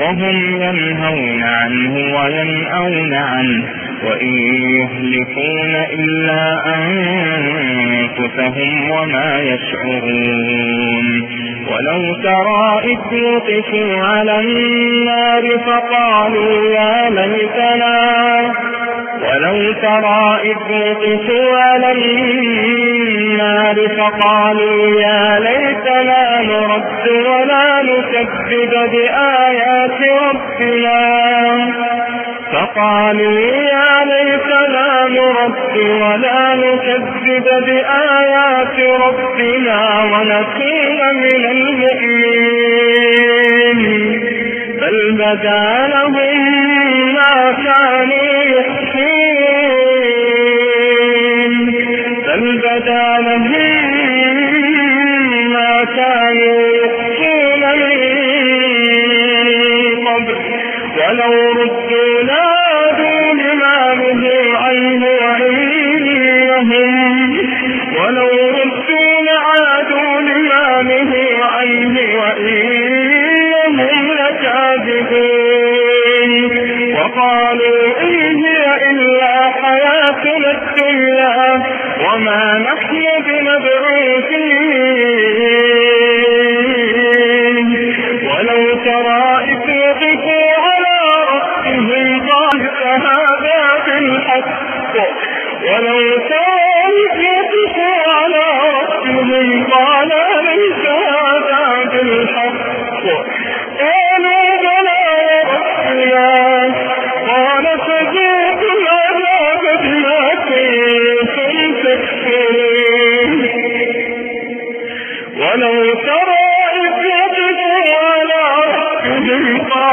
وهم ينهون عنه وينأون عنه وإن يهلكون إلا أنفسهم وما يشعرون. ولو ترى إذ يوقفوا على النار فقالوا يا ليتنا. ولو ترى إذ يوقفوا على النار فقالوا فقالوا يا ليتنا نرد ولا نكذب بآيات ربنا ونكون من المؤمنين. بل بدا لهم وقالوا إن هي إلا حياتنا الدنيا وما نحن بمبعوثين. ولو ترى إذ وقفوا على ربهم قال هذا بالحق. ولو ترى إذ وقفوا على ربهم قال ليس هذا بالحق.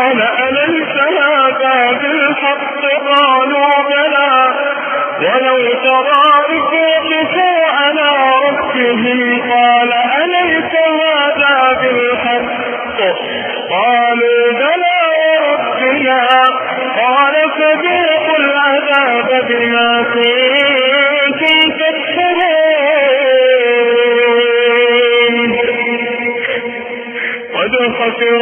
قال أليس هذا بالحق؟ قالوا بلى. ولو ترى إذ وقفوا على ربهم قال أليس هذا بالحق؟ قالوا بلى وربنا قال فذوقوا العذاب بما كنتم تكفرون. قد خسر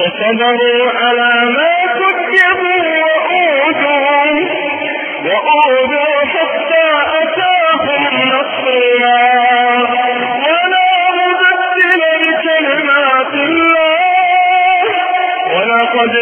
فصبروا على ما كذبوا وأوذوا وأوذوا حتى أتاهم نصرنا ولا مبدل لكلمات الله. ولقد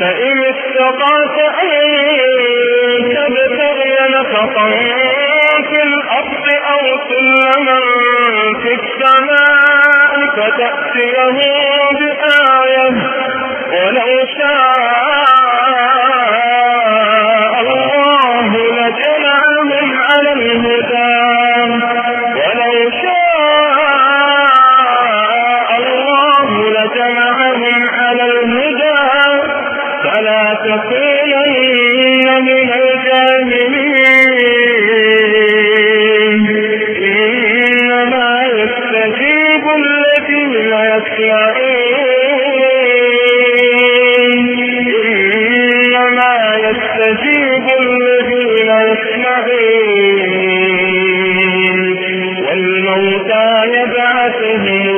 فإن استطعت أن تبتغي نفقا في الأرض أو سلما في السماء فتأتيه بآية ولو شاء الله لجمعهم على الهدى. الموتى يبعثهم